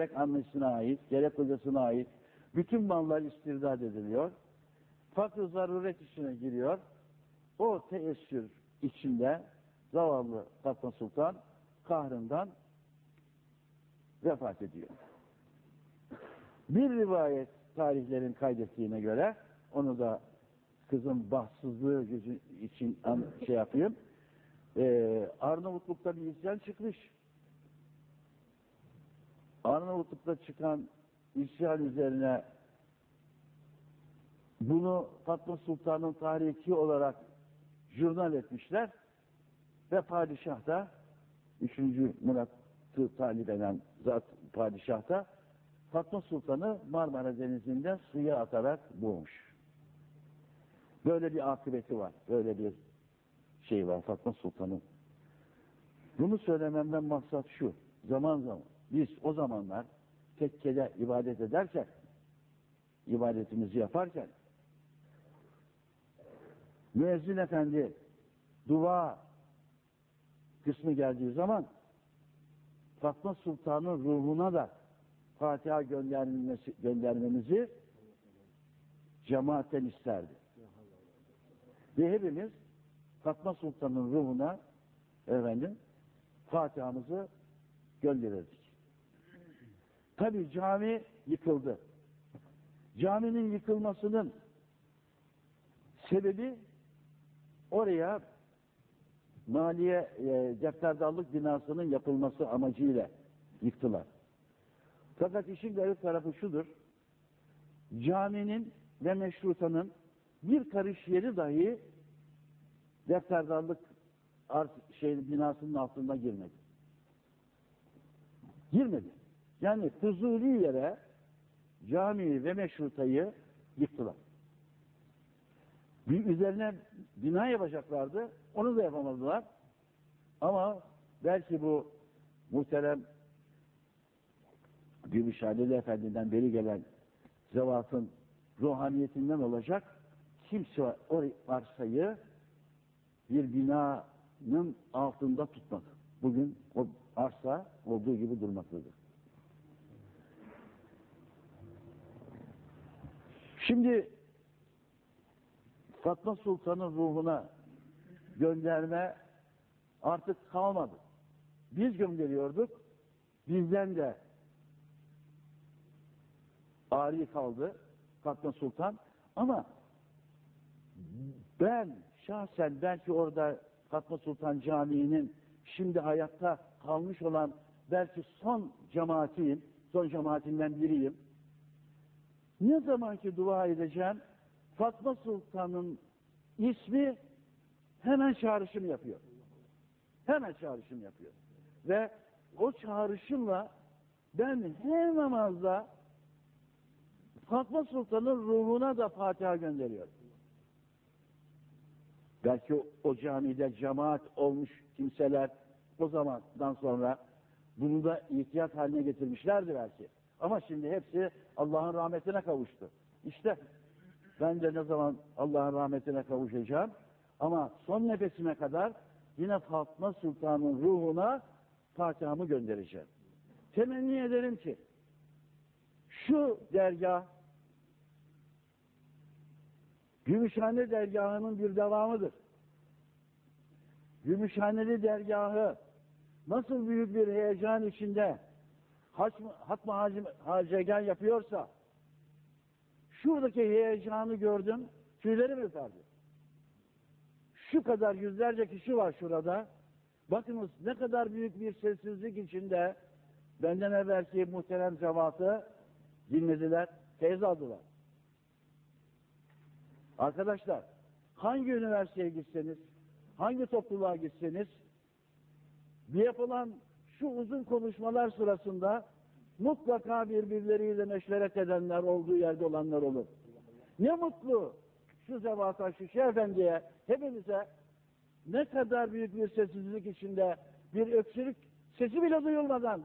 gerek annesine ait, gerek kocasına ait bütün mallar istirdat ediliyor. Fakr zaruret içine giriyor. O teessür içinde zavallı Fatma Sultan kahrından vefat ediyor. Bir rivayet tarihlerin kaydettiğine göre onu da kızın bahtsızlığı için şey yapayım. Ee, Arnavutluk'ta bir isyan çıkmış. Arnavutluk'ta çıkan isyan üzerine bunu Fatma Sultan'ın tarihi olarak jurnal etmişler ve padişah da 3. Murat'ı talip eden zat padişah da Fatma Sultan'ı Marmara Denizi'nde suya atarak boğmuş. Böyle bir akıbeti var. Böyle bir şey var Fatma Sultan'ın. Bunu söylememden maksat şu. Zaman zaman biz o zamanlar tekkede ibadet ederken ibadetimizi yaparken müezzin efendi dua kısmı geldiği zaman Fatma Sultan'ın ruhuna da Fatiha göndermesi, göndermemizi cemaatten isterdi. Ve hepimiz Fatma Sultan'ın ruhuna efendim Fatiha'mızı gönderirdik. Tabi cami yıkıldı. Caminin yıkılmasının sebebi oraya maliye e, defterdarlık binasının yapılması amacıyla yıktılar. Fakat işin garip tarafı şudur. Caminin ve meşrutanın bir karış yeri dahi defterdarlık art, şey, binasının altında girmedi. Girmedi. Yani huzuri yere camiyi ve meşrutayı yıktılar. Bir üzerine bina yapacaklardı. Onu da yapamadılar. Ama belki bu muhterem Gümüşhaneli Efendi'den beri gelen zevatın ruhaniyetinden olacak kimse o arsayı bir binanın altında tutmadı. Bugün o arsa olduğu gibi durmaktadır. Şimdi Fatma Sultan'ın ruhuna gönderme artık kalmadı. Biz gönderiyorduk. Bizden de ari kaldı Fatma Sultan. Ama ben şahsen belki orada Fatma Sultan Camii'nin şimdi hayatta kalmış olan belki son cemaatiyim, son cemaatinden biriyim. Ne zamanki dua edeceğim, Fatma Sultan'ın ismi hemen çağrışım yapıyor. Hemen çağrışım yapıyor. Ve o çağrışımla ben her namazda Fatma Sultan'ın ruhuna da Fatiha gönderiyorum. Belki o camide cemaat olmuş kimseler o zamandan sonra bunu da ihtiyat haline getirmişlerdi belki. Ama şimdi hepsi Allah'ın rahmetine kavuştu. İşte ben de ne zaman Allah'ın rahmetine kavuşacağım ama son nefesime kadar yine Fatma Sultan'ın ruhuna Fatiha'mı göndereceğim. Temenni ederim ki şu dergah Gümüşhane dergahının bir devamıdır. Gümüşhaneli dergahı nasıl büyük bir heyecan içinde hatma hacegan yapıyorsa şuradaki heyecanı gördüm tüylerim ürperdi. Şu kadar yüzlerce kişi var şurada. Bakınız ne kadar büyük bir sessizlik içinde benden evvelki muhterem cemaati dinlediler, teyze aldılar. Arkadaşlar, hangi üniversiteye gitseniz, hangi topluluğa gitseniz, bir yapılan şu uzun konuşmalar sırasında mutlaka birbirleriyle meşveret edenler olduğu yerde olanlar olur. Ne mutlu şu zevata, şu efendiye, hepimize ne kadar büyük bir sessizlik içinde bir öksürük sesi bile duyulmadan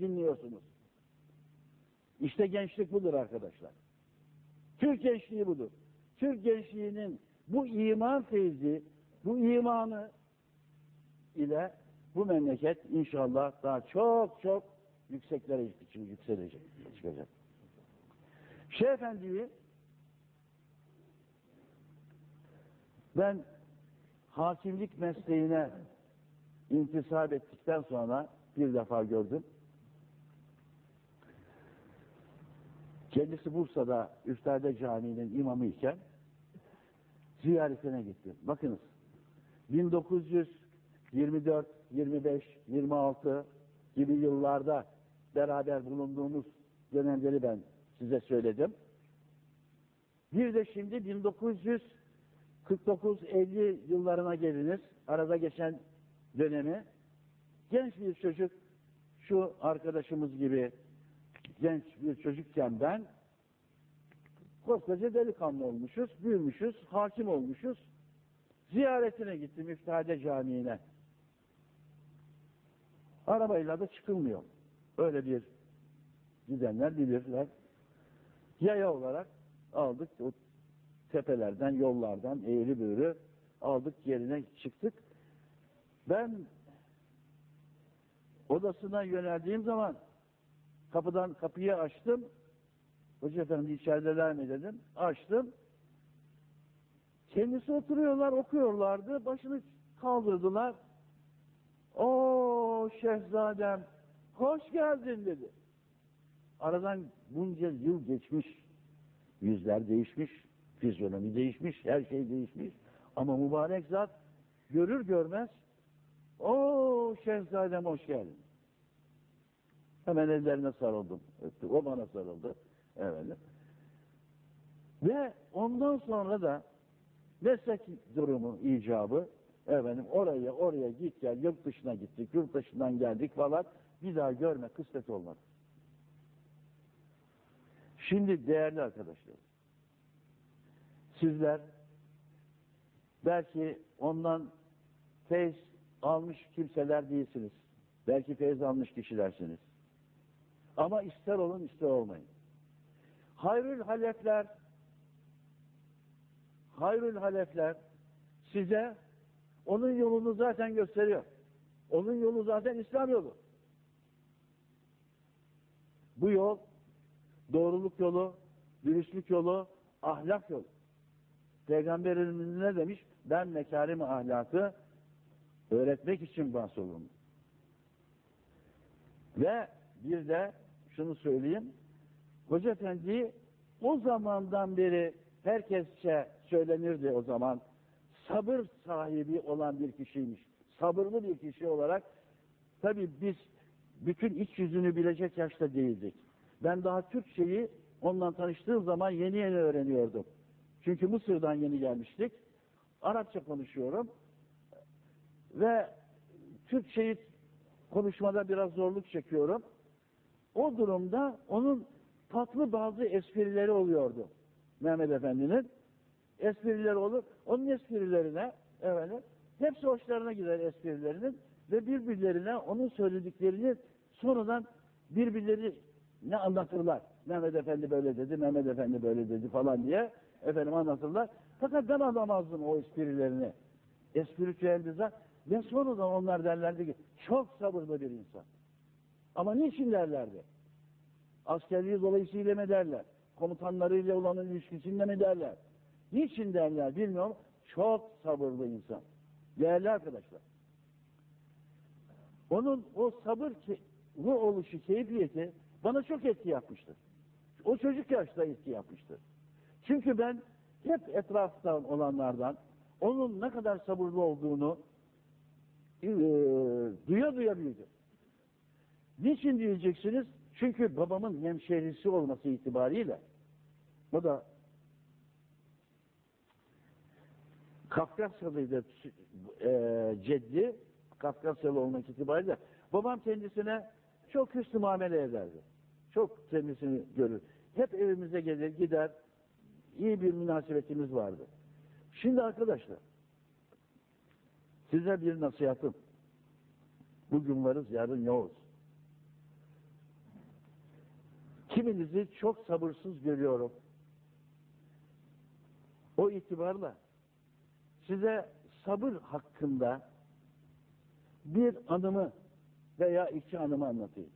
dinliyorsunuz. İşte gençlik budur arkadaşlar. Türk gençliği budur. Türk gençliğinin bu iman feyzi, bu imanı ile bu memleket inşallah daha çok çok yükseklere yükselecek, çıkacak. Şeyh Efendi'yi ben hakimlik mesleğine intisap ettikten sonra bir defa gördüm. Kendisi Bursa'da Üftade Camii'nin imamı iken ziyaretine gittim. Bakınız 1924, 25, 26 gibi yıllarda beraber bulunduğumuz dönemleri ben size söyledim. Bir de şimdi 1949-50 yıllarına geliniz. Arada geçen dönemi. Genç bir çocuk şu arkadaşımız gibi genç bir çocukken ben koskoca delikanlı olmuşuz, büyümüşüz, hakim olmuşuz. Ziyaretine gittim İftihade Camii'ne. Arabayla da çıkılmıyor. Öyle bir gidenler bilirler. Yaya olarak aldık o tepelerden, yollardan eğri büğrü aldık yerine çıktık. Ben odasına yöneldiğim zaman kapıdan kapıyı açtım. Hoca efendi içerideler mi dedim. Açtım. Kendisi oturuyorlar, okuyorlardı. Başını kaldırdılar. O şehzadem, hoş geldin dedi. Aradan bunca yıl geçmiş. Yüzler değişmiş, fizyonomi değişmiş, her şey değişmiş. Ama mübarek zat görür görmez o şehzadem hoş geldin. Hemen ellerine sarıldım. Öptü. O bana sarıldı. Efendim. Ve ondan sonra da meslek durumu icabı efendim oraya oraya git gel yurt dışına gittik yurt dışından geldik falan bir daha görme kısmet olmadı. Şimdi değerli arkadaşlar sizler belki ondan feyz almış kimseler değilsiniz. Belki feyz almış kişilersiniz. Ama ister olun ister olmayın. Hayrül halefler hayrül halefler size onun yolunu zaten gösteriyor. Onun yolu zaten İslam yolu. Bu yol doğruluk yolu, dürüstlük yolu, ahlak yolu. Peygamberimiz ne demiş? Ben mekarim ahlakı öğretmek için bahsolundum. Ve bir de şunu söyleyeyim. Hoca Efendi o zamandan beri herkesçe söylenirdi o zaman. Sabır sahibi olan bir kişiymiş. Sabırlı bir kişi olarak tabi biz bütün iç yüzünü bilecek yaşta değildik. Ben daha Türkçeyi ondan tanıştığım zaman yeni yeni öğreniyordum. Çünkü Mısır'dan yeni gelmiştik. Arapça konuşuyorum. Ve Türkçeyi konuşmada biraz zorluk çekiyorum. O durumda onun tatlı bazı esprileri oluyordu. Mehmet Efendi'nin esprileri olur. Onun esprilerine efendim, hepsi hoşlarına gider esprilerinin ve birbirlerine onun söylediklerini sonradan birbirleri ne anlatırlar. Mehmet Efendi böyle dedi, Mehmet Efendi böyle dedi falan diye efendim anlatırlar. Fakat ben anlamazdım o esprilerini. Espritüel bir zat. Ve sonradan onlar derlerdi ki çok sabırlı bir insan. Ama niçin derlerdi? Askerliği dolayısıyla mı derler? Komutanlarıyla olan ilişkisinde mi derler? Niçin derler bilmiyorum. Çok sabırlı insan. Değerli arkadaşlar. Onun o sabır bu oluşu, keyfiyeti bana çok etki yapmıştır. O çocuk yaşta etki yapmıştır. Çünkü ben hep etraftan olanlardan onun ne kadar sabırlı olduğunu e, duya duya büyüdüm. Niçin diyeceksiniz? Çünkü babamın hemşehrisi olması itibariyle o da Kafkasyalıydı e, ceddi Kafkasyalı olmak itibariyle babam kendisine çok hüsnü muamele ederdi. Çok kendisini görür. Hep evimize gelir gider iyi bir münasebetimiz vardı. Şimdi arkadaşlar size bir nasihatım. Bugün varız yarın yoğuz. Kiminizi çok sabırsız görüyorum. O itibarla size sabır hakkında bir anımı veya iki anımı anlatayım.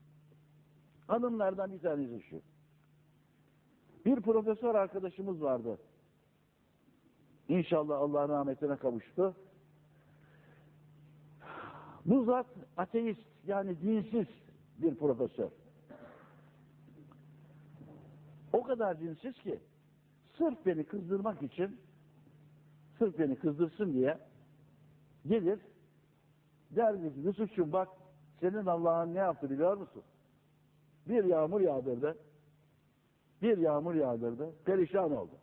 Hanımlardan bir tanesi şu. Bir profesör arkadaşımız vardı. İnşallah Allah'ın rahmetine kavuştu. Bu zat ateist yani dinsiz bir profesör. O kadar dinsiz ki sırf beni kızdırmak için sırf beni kızdırsın diye gelir der ki Yusuf'cum bak senin Allah'ın ne yaptı biliyor musun? Bir yağmur yağdırdı. Bir yağmur yağdırdı. Perişan oldu.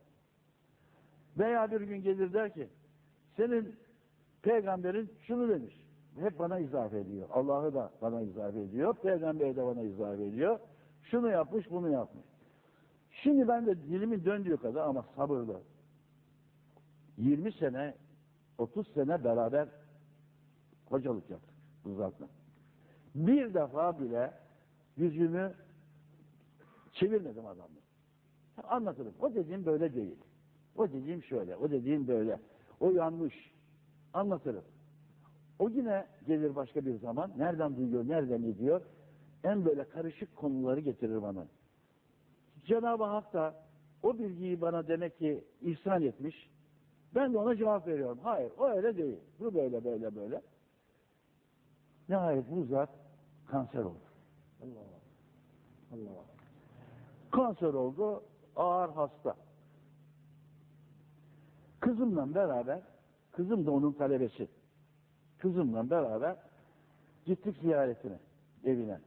Veya bir gün gelir der ki senin peygamberin şunu demiş. Hep bana izafe ediyor. Allah'ı da bana izafe ediyor. Peygamberi de bana izafe ediyor. Şunu yapmış, bunu yapmış. Şimdi ben de dilimin döndüğü kadar ama sabırlı. 20 sene, 30 sene beraber hocalık yaptık zatla. Bir defa bile yüzümü çevirmedim adamla. Anlatırım. O dediğim böyle değil. O dediğim şöyle, o dediğim böyle. O yanlış. Anlatırım. O yine gelir başka bir zaman. Nereden duyuyor, nereden ediyor? En böyle karışık konuları getirir bana. Cenab-ı Hak da o bilgiyi bana demek ki ihsan etmiş. Ben de ona cevap veriyorum. Hayır, o öyle değil. Bu böyle, böyle, böyle. Nihayet bu zat kanser oldu. Allah Allah. Kanser oldu, ağır hasta. Kızımla beraber, kızım da onun talebesi. Kızımla beraber gittik ziyaretine, evine.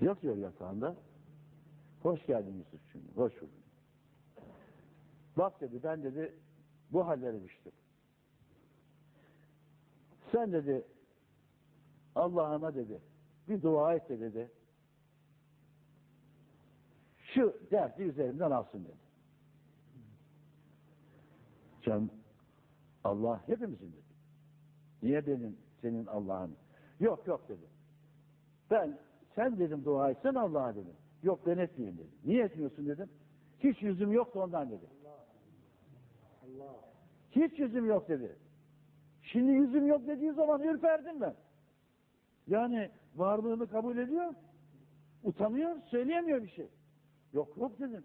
Yatıyor yatağında. Hoş geldin Yusuf'cum. Hoş bulduk. Bak dedi, ben dedi, bu hallere düştüm. Sen dedi, Allah'ına dedi, bir dua et de dedi. Şu derdi üzerimden alsın dedi. Can, Allah hepimizin dedi. Niye benim, senin Allah'ın? Yok yok dedi. Ben, sen dedim dua etsen Allah'a dedim. Yok ben etmeyeyim dedim. Niye etmiyorsun dedim. Hiç yüzüm yoktu ondan dedi. Hiç yüzüm yok dedi. Şimdi yüzüm yok dediği zaman ürperdim ben. Yani varlığını kabul ediyor. Utanıyor, söyleyemiyor bir şey. Yok yok dedim.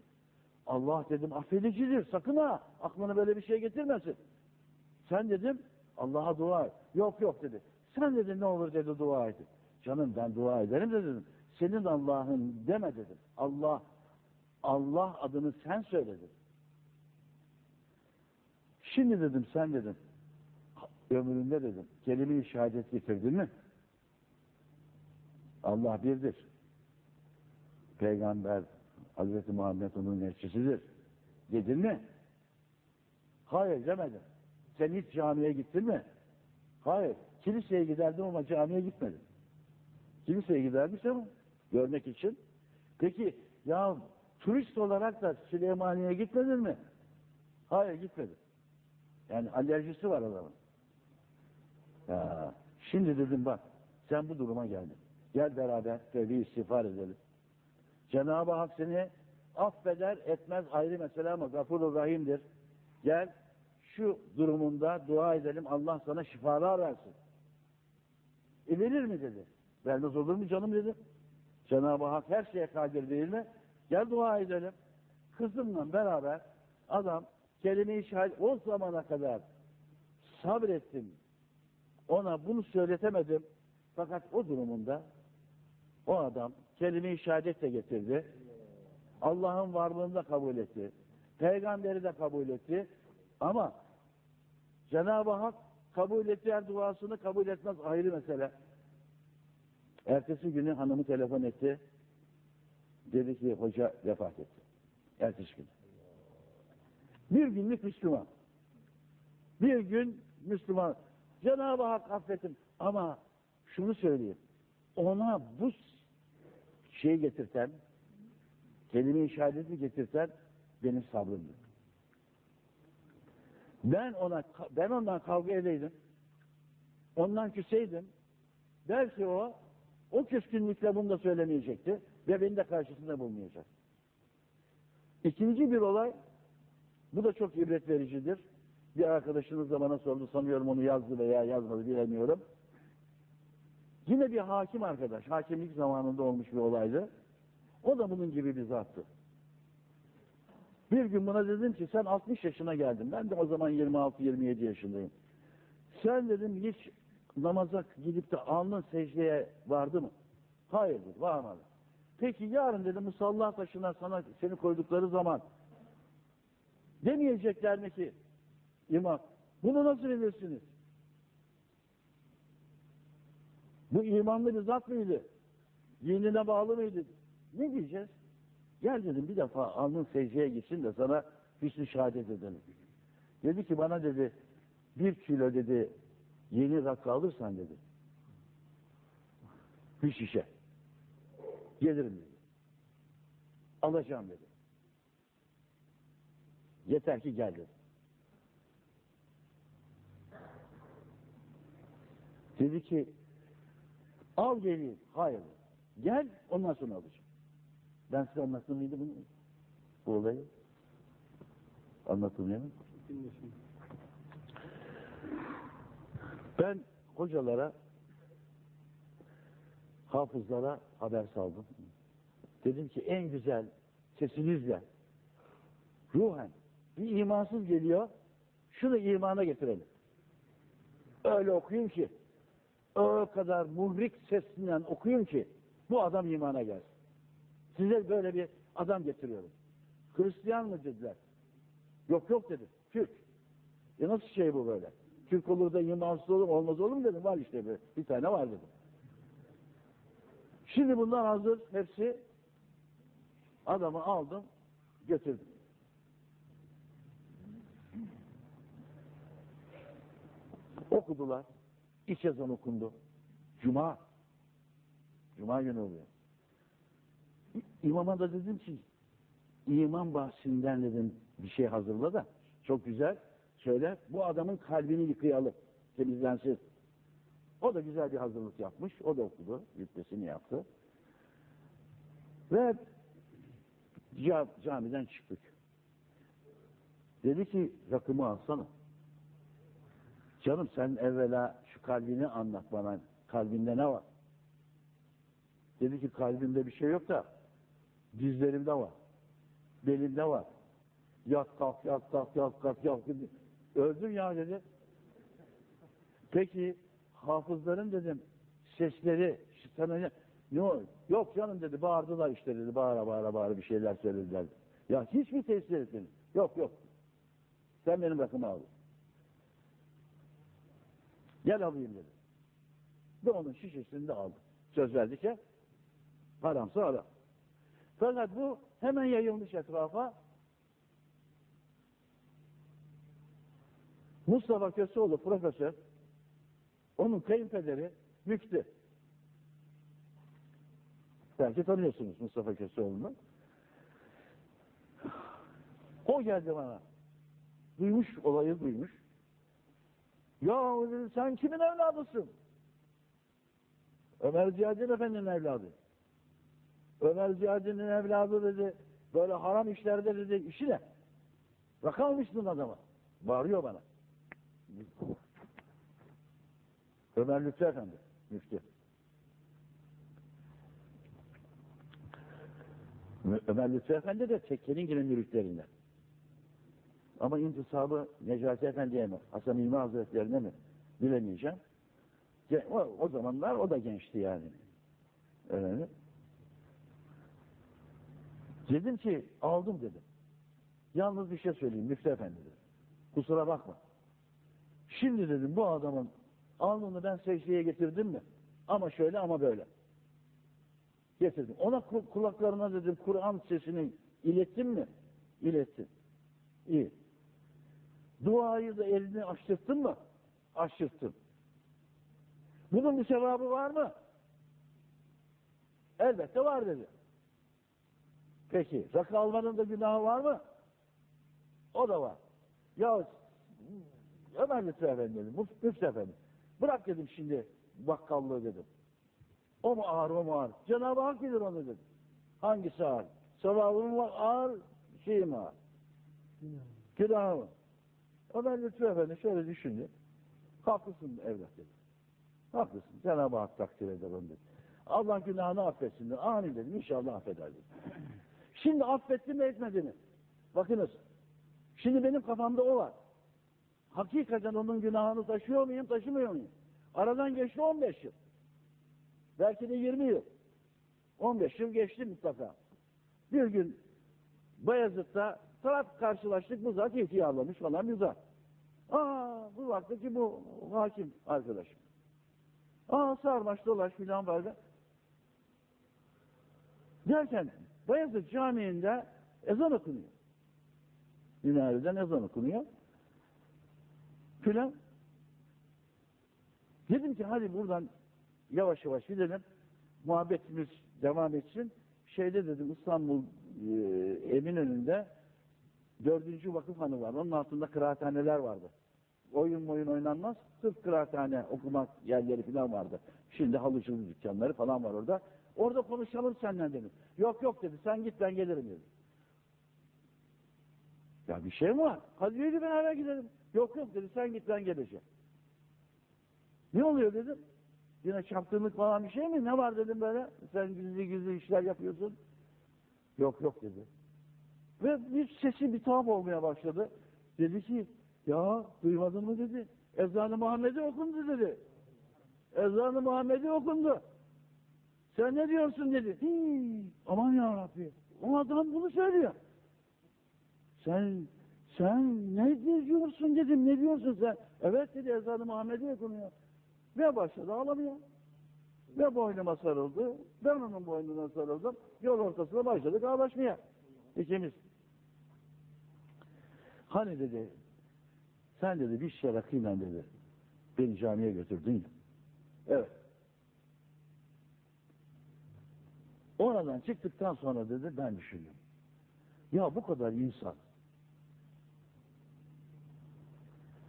Allah dedim affedicidir. Sakın ha aklına böyle bir şey getirmesin. Sen dedim Allah'a dua et. Yok yok dedi. Sen dedi ne olur dedi dua et. Canım ben dua ederim de dedim. Senin Allah'ın deme dedim. Allah Allah adını sen söyle dedim. Şimdi dedim sen dedim. Ömründe dedim. Kelime-i şehadet getirdin mi? Allah birdir. Peygamber Hazreti Muhammed onun elçisidir. Dedin mi? Hayır demedim. Sen hiç camiye gittin mi? Hayır. Kiliseye giderdim ama camiye gitmedim. Kiliseye gidermiş ama görmek için. Peki ya turist olarak da Süleymaniye'ye gitmedin mi? Hayır gitmedim. Yani alerjisi var adamın. Ya, şimdi dedim bak sen bu duruma geldin. Gel beraber tevbe istiğfar edelim. Cenab-ı Hak seni affeder etmez ayrı mesele ama gafurur rahimdir. Gel şu durumunda dua edelim Allah sana şifalar versin. E verir mi dedi. Vermez olur mu canım dedim. Cenab-ı Hak her şeye kadir değil mi? Gel dua edelim. Kızımla beraber adam kelime-i şehadet o zamana kadar sabrettim. Ona bunu söyletemedim. Fakat o durumunda o adam kelime-i şehadet de getirdi. Allah'ın varlığını da kabul etti. Peygamberi de kabul etti. Ama Cenab-ı Hak kabul ettiği duasını kabul etmez ayrı mesele. Ertesi günü hanımı telefon etti. Dedi ki hoca vefat etti. Ertesi gün. Bir günlük Müslüman. Bir gün Müslüman. Cenab-ı Hak affetin. Ama şunu söyleyeyim. Ona bu şeyi getirten, kelime-i şehadeti getirten benim sabrımdır. Ben ona ben ondan kavga edeydim. Ondan küseydim. Belki o o küskünlükle bunu da söylemeyecekti ve beni de karşısında bulmayacak. İkinci bir olay bu da çok ibret vericidir. Bir arkadaşınız da bana sordu sanıyorum onu yazdı veya yazmadı bilemiyorum. Yine bir hakim arkadaş, hakimlik zamanında olmuş bir olaydı. O da bunun gibi bir zattı. Bir gün buna dedim ki sen 60 yaşına geldin. Ben de o zaman 26-27 yaşındayım. Sen dedim hiç namaza gidip de alnın secdeye vardı mı? Hayır dedi, varmadı. Peki yarın dedim musalla taşına sana seni koydukları zaman demeyecekler mi ki imam bunu nasıl bilirsiniz? Bu imanlı bir zat mıydı? Dinine bağlı mıydı? Ne diyeceğiz? Gel dedim bir defa alnın secdeye gitsin de sana hüsnü şehadet edelim. Dedi ki bana dedi bir kilo dedi yeni rakı alırsan dedi. Bir şişe. Gelirim dedi. Alacağım dedi. Yeter ki gel dedi. Dedi ki al geleyim. Hayır. Gel ondan sonra alacağım. Ben size anlattım mıydı bunu? Bu olayı? Anlatılmıyor mu? Dinlesin. Ben hocalara, hafızlara haber saldım. Dedim ki en güzel sesinizle, ruhen bir imansız geliyor, şunu imana getirelim. Öyle okuyun ki, o kadar muhrik sesiyle okuyun ki, bu adam imana gelsin. Size böyle bir adam getiriyorum. Hristiyan mı dediler. Yok yok dedi. Türk. E nasıl şey bu böyle? Türk olur da imansız olur? Olmaz olur mu dedim. Var işte bir, bir tane var dedim. Şimdi bunlar hazır. Hepsi adamı aldım götürdüm. Okudular. İç ezan okundu. Cuma. Cuma günü oluyor. İmama da dedim ki iman bahsinden dedim bir şey hazırla da çok güzel söyle bu adamın kalbini yıkayalım temizlensin. O da güzel bir hazırlık yapmış. O da okudu. Yüktesini yaptı. Ve ca- camiden çıktık. Dedi ki rakımı alsana. Canım sen evvela şu kalbini anlat bana. Kalbinde ne var? Dedi ki kalbimde bir şey yok da dizlerimde var. Belimde var. Yat kalk yat kalk yat kalk yat. Öldüm ya dedi. Peki hafızların dedim sesleri sana ne, Yok canım dedi bağırdılar işte dedi bağıra bağıra bağıra bir şeyler söylediler. Ya hiç mi tesir etmedin? Yok yok. Sen benim rakımı al. Gel alayım dedi. Ve onun şişesini de aldım. Söz verdik ya. Haramsa haram. Fakat bu hemen yayılmış etrafa. Mustafa Köseoğlu profesör, onun kayınpederi müftü. Belki tanıyorsunuz Mustafa Köseoğlu'nu. O geldi bana. Duymuş, olayı duymuş. Ya dedi, sen kimin evladısın? Ömer Ziyaddin Efendi'nin evladı. Ömer Ziyaddin'in evladı dedi, böyle haram işlerde dedi, işi ne? Almışsın adama. Bağırıyor bana. Ömer Lütfü Efendi, müftü. Ömer Lütfü Efendi de tekkenin gibi müritlerinden. Ama intisabı Necati Efendi'ye mi, Hasan İlmi Hazretlerine mi bilemeyeceğim. O, o zamanlar o da gençti yani. Öyle. Dedim ki aldım dedim. Yalnız bir şey söyleyeyim Müftü Efendi dedim. Kusura bakma. Şimdi dedim bu adamın alnını ben secdeye getirdim mi? Ama şöyle ama böyle. Getirdim. Ona ku- kulaklarına dedim Kur'an sesini ilettim mi? İlettim. İyi. Duayı da elini açtırttın mı? Açtırttım. Bunun bir sevabı var mı? Elbette var dedi. Peki, rakı almanın da günahı var mı? O da var. Ya Ömer Lütfü Efendi dedim, Müftü Efendi. Bırak dedim şimdi bakkallığı dedim. O mu ağır, o mu ağır? Cenab-ı Hak bilir onu dedim. Hangisi ağır? Sevabı mı var, ağır, şey ağır? Günahı mı? Ömer Lütfü Efendi şöyle düşündü. Haklısın evlat dedi. Haklısın. Cenab-ı Hak takdir eder onu dedi. Allah günahını affetsin dedi. Amin dedim. İnşallah affeder dedim. Şimdi affetti mi etmedi mi? Bakınız. Şimdi benim kafamda o var. Hakikaten onun günahını taşıyor muyum, taşımıyor muyum? Aradan geçti 15 yıl. Belki de 20 yıl. 15 yıl geçti mutlaka. Bir gün Bayezid'de taraf karşılaştık. Bu zat ihtiyarlamış falan bir zat. Aa bu vakti ki bu hakim arkadaşım. Aa sarmaş dolaş filan böyle. Derken Bayezid Camii'nde ezan okunuyor. Minareden ezan okunuyor. Filan. Dedim ki hadi buradan yavaş yavaş gidelim. Muhabbetimiz devam etsin. Şeyde dedim İstanbul e, Eminönü'nde dördüncü vakıfhanı var. Onun altında kıraathaneler vardı. Oyun oyun oynanmaz. Sırf kıraathane, okumak yerleri falan vardı. Şimdi halıcılık dükkanları falan var orada. Orada konuşalım senden dedim. Yok yok dedi. Sen git ben gelirim dedi. Ya bir şey mi var? Hadi yürü beraber gidelim. Yok yok dedi. Sen git ben geleceğim. Ne oluyor dedim. Yine çapkınlık falan bir şey mi? Ne var dedim böyle. Sen gizli gizli işler yapıyorsun. Yok yok dedi. Ve bir sesi bir tuhaf olmaya başladı. Dedi ki ya duymadın mı dedi. Ezan-ı Muhammed'i okundu dedi. Ezan-ı Muhammed'i okundu. Sen ne diyorsun dedi. Hii, aman ya Rabbi. O adam bunu söylüyor. Sen sen ne diyorsun dedim. Ne diyorsun sen? Evet dedi ezan-ı Muhammed'i okunuyor. Ve başladı ağlamaya. Ve boynuma sarıldı. Ben onun boynuna sarıldım. Yol ortasına başladık ağlaşmaya. İkimiz. Hani dedi, sen dedi bir şişe rakıyla dedi, beni camiye götürdün ya. Evet. Oradan çıktıktan sonra dedi ben düşündüm. Ya bu kadar insan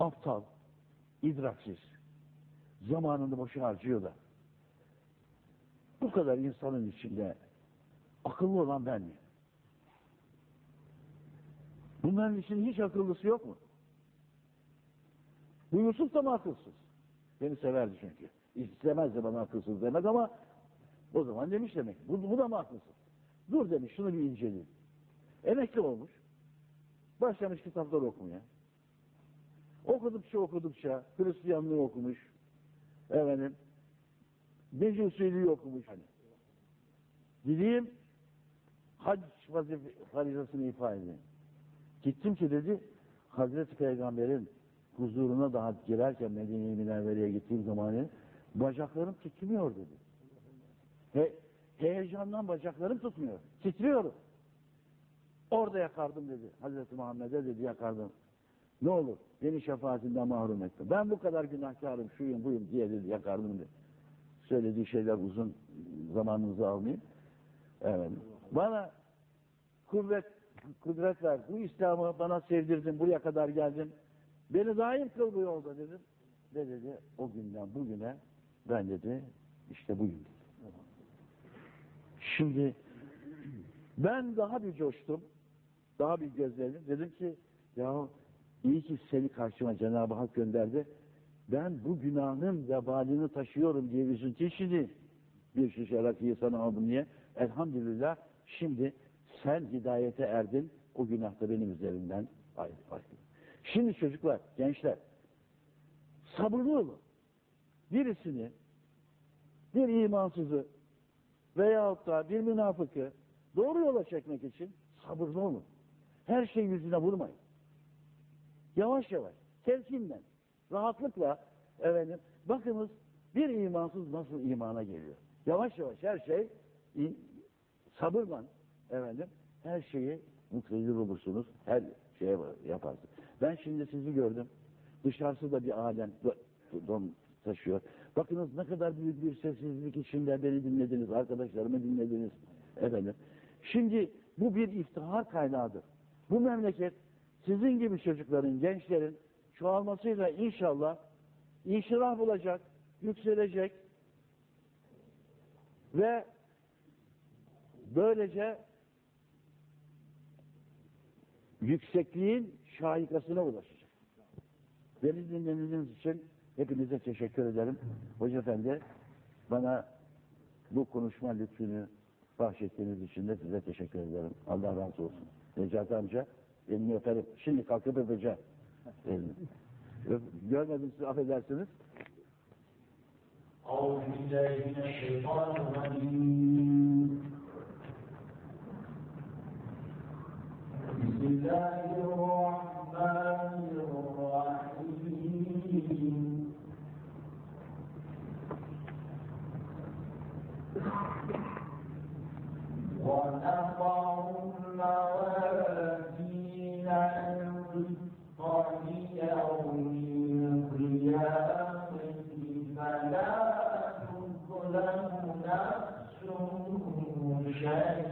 aptal, idraksiz, zamanını boşa harcıyor da bu kadar insanın içinde akıllı olan ben miyim? Bunların için hiç akıllısı yok mu? Bu Yusuf da mı akılsız? Beni severdi çünkü. İstemezdi bana akılsız demek ama o zaman demiş demek. Bu, bu da mı akılsız? Dur demiş şunu bir inceleyeyim. Emekli olmuş. Başlamış kitaplar okumaya. Okudukça okudukça Hristiyanlığı okumuş. Efendim Mecusi'liği okumuş. Hani. Gideyim hac vazife farizasını ifade edeyim. Gittim ki dedi Hazreti Peygamber'in huzuruna daha girerken Medine-i Münevvere'ye gittiğim zaman bacaklarım tutmuyor dedi. He, heyecandan bacaklarım tutmuyor. Titriyorum. Orada yakardım dedi. Hazreti Muhammed'e dedi yakardım. Ne olur beni şefaatinden mahrum etme. Ben bu kadar günahkarım, şuyum buyum diye dedi yakardım dedi. Söylediği şeyler uzun zamanınızı almayayım. Evet. Bana kuvvet, kudret ver. Bu İslam'ı bana sevdirdin, buraya kadar geldin. Beni daim kıl bu yolda dedim. Ve dedi o günden bugüne ben dedi işte bugün. Şimdi ben daha bir coştum. Daha bir gözledim. Dedim ki ya iyi ki seni karşıma Cenab-ı Hak gönderdi. Ben bu günahın vebalini taşıyorum diye üzüntü içindi. Bir şişe rakıyı sana aldım diye. Elhamdülillah şimdi sen hidayete erdin. O günah da benim üzerimden ayrı. Şimdi çocuklar, gençler sabırlı olun. Birisini bir imansızı veyahut da bir münafıkı doğru yola çekmek için sabırlı olun. Her şey yüzüne vurmayın. Yavaş yavaş, telkinle, rahatlıkla efendim, bakınız bir imansız nasıl imana geliyor. Yavaş yavaş her şey sabırla efendim her şeyi mutlu olursunuz. Her şeye yaparsınız. Ben şimdi sizi gördüm. Dışarısı da bir alem do- don taşıyor. Bakınız ne kadar büyük bir sessizlik içinde beni dinlediniz, arkadaşlarımı dinlediniz. Efendim. Şimdi bu bir iftihar kaynağıdır. Bu memleket sizin gibi çocukların, gençlerin çoğalmasıyla inşallah inşirah bulacak, yükselecek ve böylece yüksekliğin şahikasına ulaşacak. Beni dinlediğiniz için hepinize teşekkür ederim. Hoca Efendi bana bu konuşma lütfünü bahşettiğiniz için de size teşekkür ederim. Allah razı olsun. Necati amca elini öperim. Şimdi kalkıp öpeceğim. Elini. Görmedim siz affedersiniz. Bismillahirrahmanirrahim. وَنَفَعُ النَّوَارِ شيئا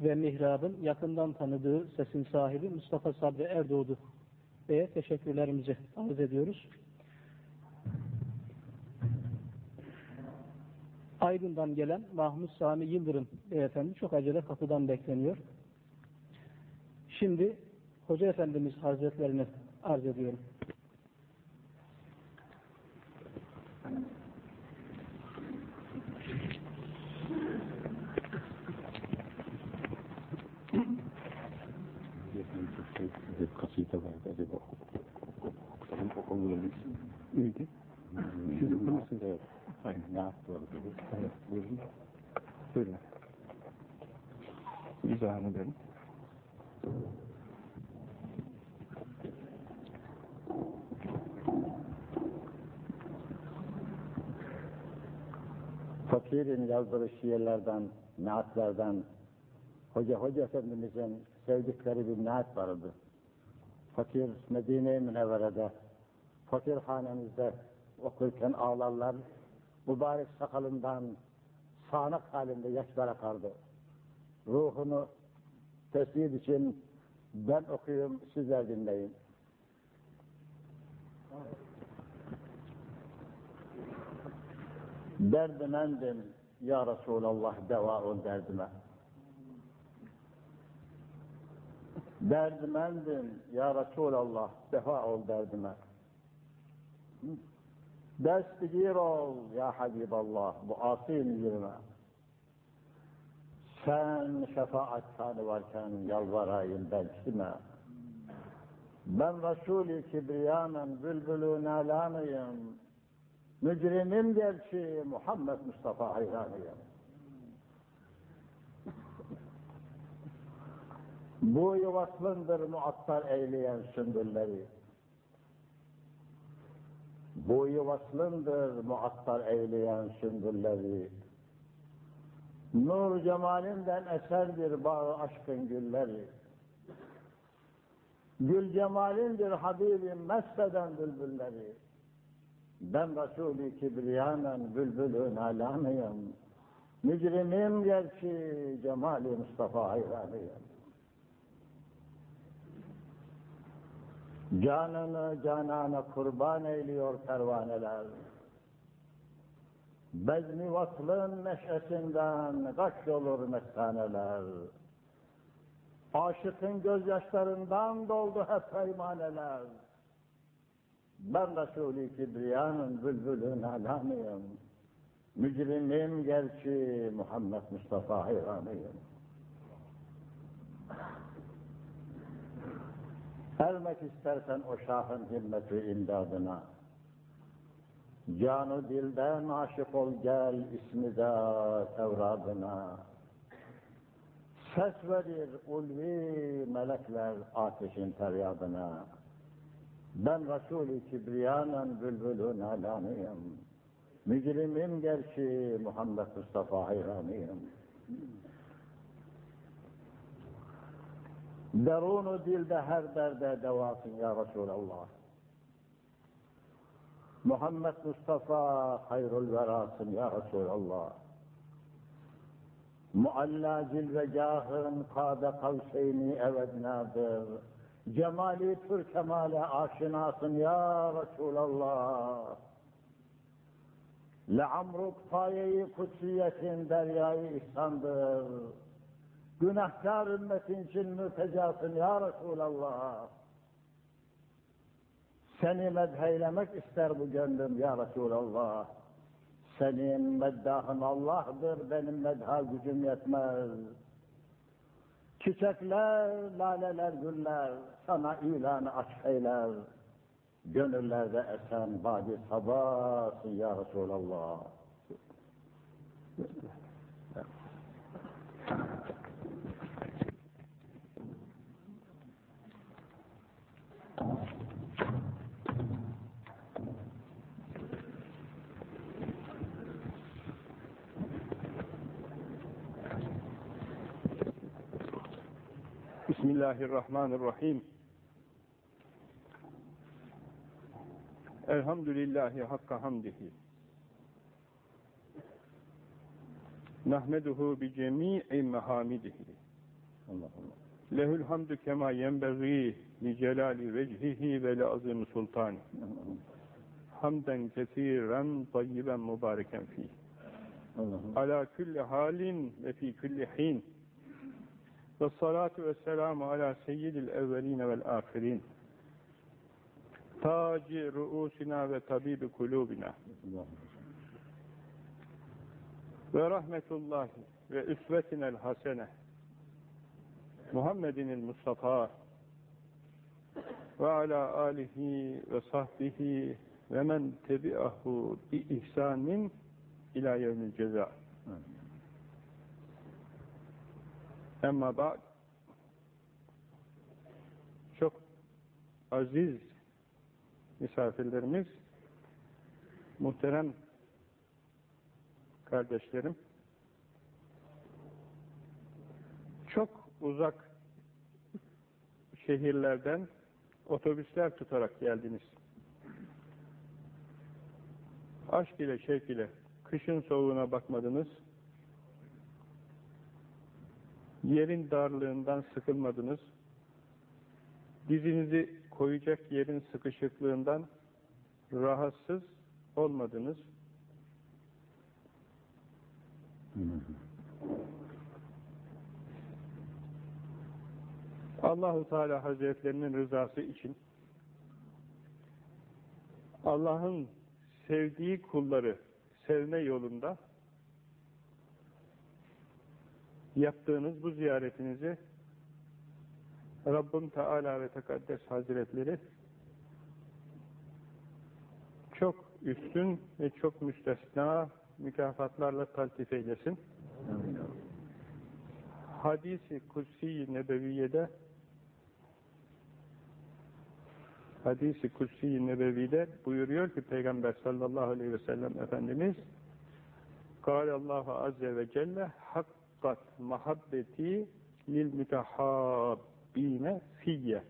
ve mihrabın yakından tanıdığı sesin sahibi Mustafa Sabri Erdoğdu Bey'e teşekkürlerimizi arz ediyoruz. Aydın'dan gelen Mahmut Sami Yıldırım beyefendi çok acele kapıdan bekleniyor. Şimdi Hoca Efendimiz Hazretlerini arz ediyorum. Yazdığı şiirlerden, naatlerden, Hoca Hoca Efendimizin sevdikleri bir naat vardı. Fakir Medine-i Münevvere'de, fakir hanemizde okurken ağlarlar, mübarek sakalından sağanak halinde yaşlar akardı. Ruhunu tesbih için ben okuyayım, sizler dinleyin. Derdimendim ya Resulallah devaun derdime. Derdimendim ya Resulallah defa ol derdime. Destigir ol ya Habiballah bu asi mücrime. Sen şefaat tani varken yalvarayım ben? Ben Resul-i Kibriyanın bülbülü nalanıyım. Mücrimim gerçi Muhammed Mustafa hayranıyım. Bu yuvaslındır muattar eyleyen sümbülleri. Bu yuvaslındır muattar eyleyen sümbülleri. Nur cemalinden eserdir bağı aşkın gülleri. Gül cemalindir Habibim mesteden bülbülleri. Ben Resul-i Kibriyanın bülbülün alanıyım. Mücrimim gerçi cemali Mustafa hayranıyım. Canını canana kurban eyliyor pervaneler. Bezmi vaslın neşesinden kaç olur mestaneler. Aşıkın gözyaşlarından doldu hep peymaneler. Ben Resul-i Kibriyanın bülbülün alanıyım. Mücrimim gerçi Muhammed Mustafa hayranıyım. Ermek istersen o şahın himmeti imdadına. Canı dilden aşık ol gel ismi de evradına. Ses verir ulvi melekler ateşin feryadına. Ben Resul-i Kibriyanın bülbülün alanıyım. Mücrimim gerçi Muhammed Mustafa hayranıyım. Derunu dilde her derde devasın ya Resulallah. Muhammed Mustafa hayrul verasın ya Resulallah. Mualla cilve cahın kâbe kavseyni evednadır. Cemali tür kemale aşinasın ya Resulallah. Le'amruk payeyi kutsiyetin deryayı ihsandır. Günahkar ümmetin için mütecasın ya Resulallah. Seni medheylemek ister bu gönlüm ya Resulallah. Senin meddahın Allah'dır, benim medha gücüm yetmez. Çiçekler, laleler, güller sana ilanı aşk eyler. Gönüllerde esen badi sabahsın ya Resulallah. Bismillahirrahmanirrahim. Elhamdülillahi hakka hamdihi. Nahmeduhu bi cemi'i mehamidihi. Lehül hamdü kema yenbeği li celali vecihihi ve li azim sultani. Hamden kesiren tayyiben mübareken fih. Ala külli halin ve fi külli hin. Ve salatu ve selamu ala seyyidil evveline vel ahirin. Taci ruusina ve tabibi kulubina. Ve rahmetullahi ve üsvetinel hasene. Muhammedinil Mustafa ve ala alihi ve sahbihi ve men tebi'ahu bi ihsanin ila yevmil ceza. Emma ba'd çok aziz misafirlerimiz muhterem kardeşlerim. Çok uzak şehirlerden otobüsler tutarak geldiniz. Aşk ile şevk ile kışın soğuğuna bakmadınız. Yerin darlığından sıkılmadınız. Dizinizi koyacak yerin sıkışıklığından rahatsız olmadınız. Allahu Teala Hazretlerinin rızası için Allah'ın sevdiği kulları sevme yolunda yaptığınız bu ziyaretinizi Rabbim Teala ve Tekaddes Hazretleri çok üstün ve çok müstesna mükafatlarla taltif eylesin. Hadis-i Kutsi Nebeviye'de Hadis-i Kutsi Nebevi'de buyuruyor ki Peygamber sallallahu aleyhi ve sellem Efendimiz Allahu azze ve celle hakkat mahabbeti lil mütehabbine fiyye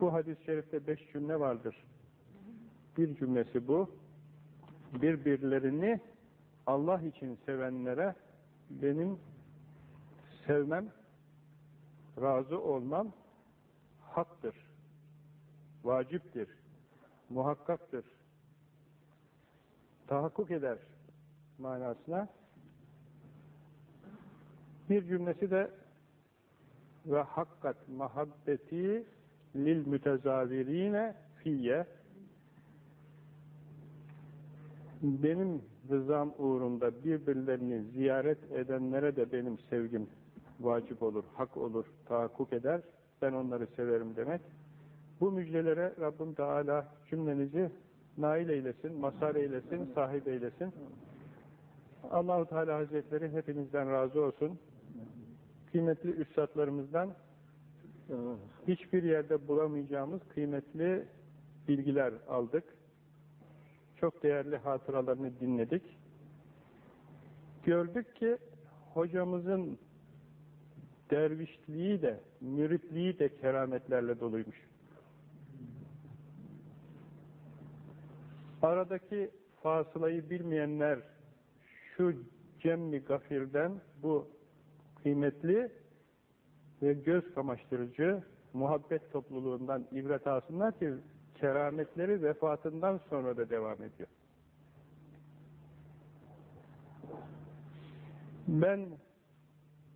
Bu hadis-i şerifte beş cümle vardır. Bir cümlesi bu. Birbirlerini Allah için sevenlere benim sevmem, razı olmam haktır, vaciptir, muhakkaktır, tahakkuk eder manasına. Bir cümlesi de ve hakkat mahabbeti lil mütezavirine fiyye benim rızam uğrunda birbirlerini ziyaret edenlere de benim sevgim vacip olur, hak olur, tahakkuk eder. Ben onları severim demek. Bu müjdelere Rabbim Teala cümlenizi nail eylesin, mazhar eylesin, sahip eylesin. Allahu Teala Hazretleri hepinizden razı olsun. Kıymetli üstadlarımızdan hiçbir yerde bulamayacağımız kıymetli bilgiler aldık. Çok değerli hatıralarını dinledik. Gördük ki hocamızın dervişliği de, müritliği de kerametlerle doluymuş. Aradaki fasılayı bilmeyenler şu cemmi gafirden bu kıymetli ve göz kamaştırıcı muhabbet topluluğundan ibret alsınlar ki kerametleri vefatından sonra da devam ediyor. Ben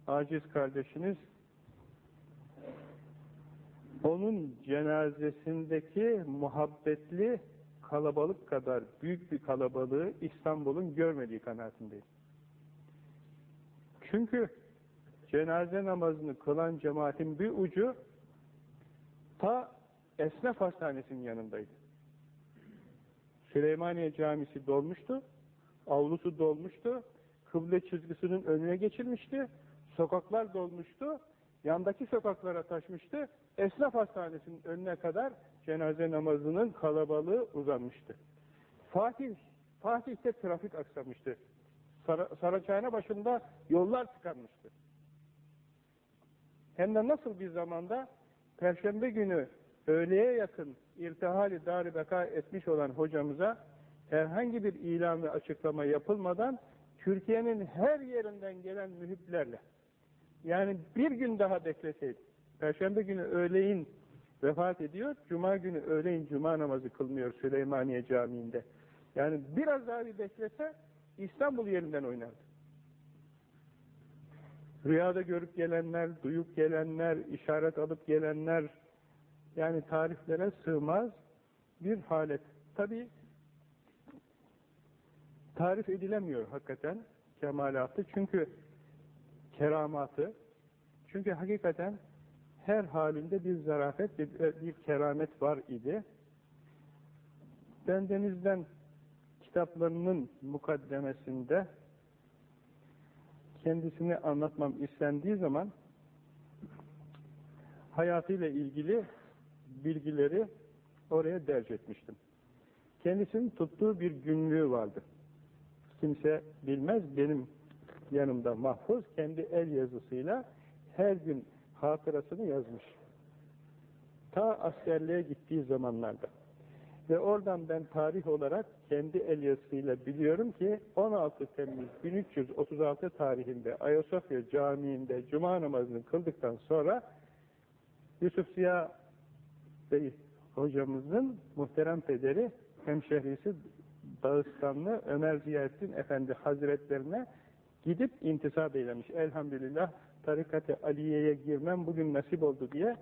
aciz kardeşiniz onun cenazesindeki muhabbetli kalabalık kadar büyük bir kalabalığı İstanbul'un görmediği kanaatindeyim. Çünkü cenaze namazını kılan cemaatin bir ucu ta Esnaf Hastanesi'nin yanındaydı. Süleymaniye Camisi dolmuştu, avlusu dolmuştu, kıble çizgisinin önüne geçilmişti, sokaklar dolmuştu, yandaki sokaklara taşmıştı, Esnaf Hastanesi'nin önüne kadar cenaze namazının kalabalığı uzanmıştı. Fatih, Fatih'te trafik aksamıştı. Sar Saraçhane başında yollar tıkanmıştı. Hem de nasıl bir zamanda Perşembe günü öğleye yakın irtihali dar beka etmiş olan hocamıza herhangi bir ilan ve açıklama yapılmadan Türkiye'nin her yerinden gelen mühiplerle yani bir gün daha bekleseydi Perşembe günü öğleyin vefat ediyor, Cuma günü öğleyin Cuma namazı kılmıyor Süleymaniye Camii'nde. Yani biraz daha bir beklese İstanbul yerinden oynardı. Rüyada görüp gelenler, duyup gelenler, işaret alıp gelenler, yani tariflere sığmaz bir halet. Tabi tarif edilemiyor hakikaten kemalatı. Çünkü keramatı, çünkü hakikaten her halinde bir zarafet, bir, bir keramet var idi. Bendenizden kitaplarının mukaddemesinde kendisini anlatmam istendiği zaman hayatıyla ilgili bilgileri oraya derc etmiştim. Kendisinin tuttuğu bir günlüğü vardı. kimse bilmez. Benim yanımda mahfuz kendi el yazısıyla her gün hatırasını yazmış. Ta askerliğe gittiği zamanlarda. Ve oradan ben tarih olarak kendi el yazısıyla biliyorum ki 16 Temmuz 1336 tarihinde Ayasofya Camii'nde Cuma namazını kıldıktan sonra Yusuf Ziya Bey hocamızın muhterem pederi hemşehrisi Dağıstanlı Ömer Ziyaettin Efendi Hazretlerine gidip intisap eylemiş. Elhamdülillah tarikat-ı Aliye'ye girmem bugün nasip oldu diye